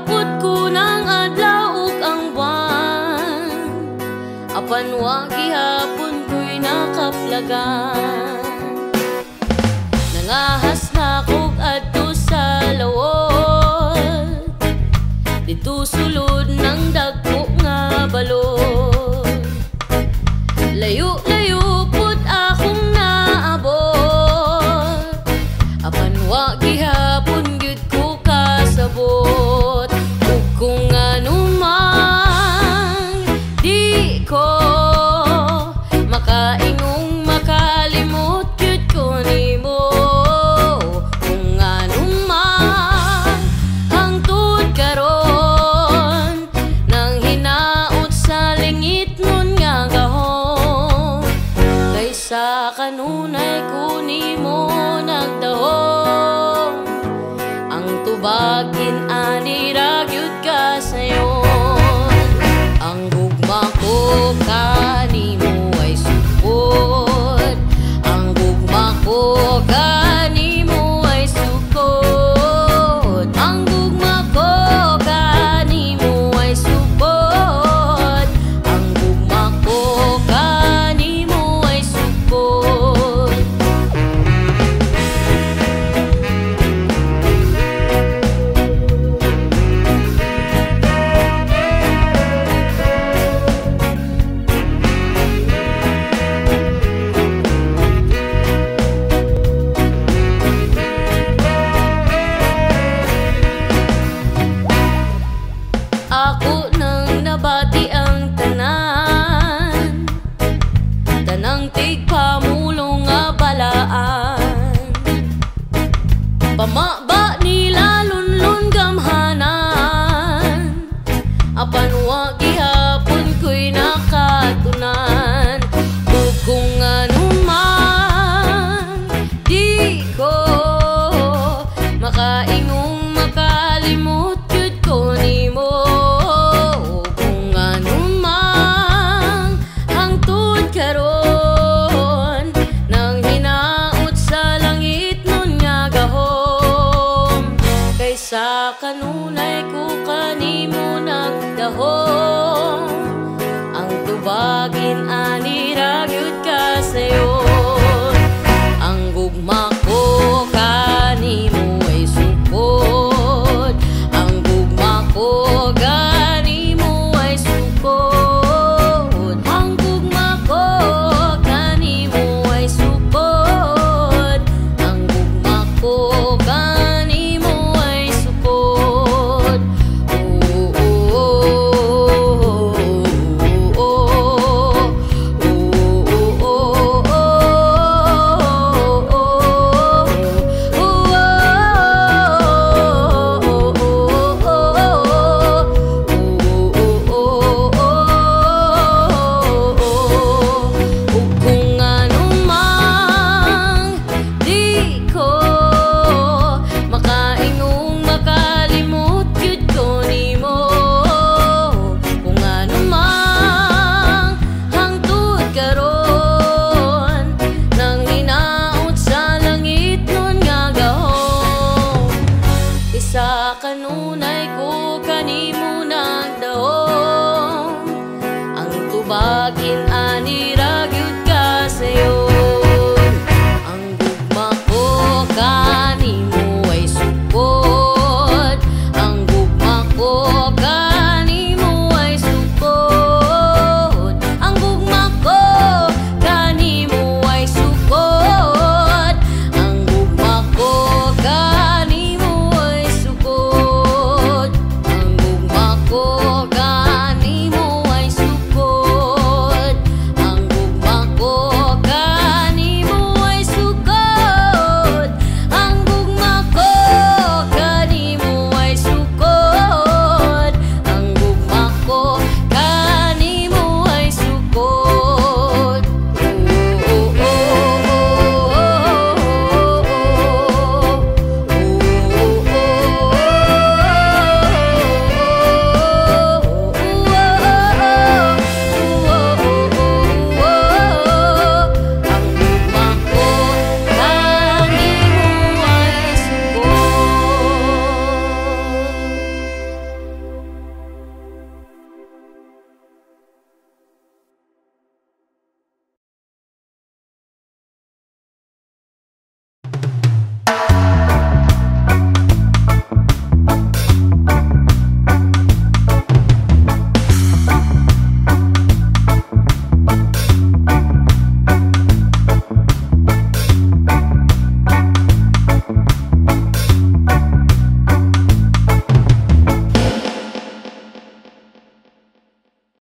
Abot ko ng adlaw ug ang buwan. Apan wa gihapon ko'y nakaplagan Nangahas na ko Makainong makalimot Cute ko ni mo. Kung anong man Ang tuod karon Nang hinaot sa lingit Nun nga gahon. Kaysa kanunay ko ni mo Ang tubag arroz. I need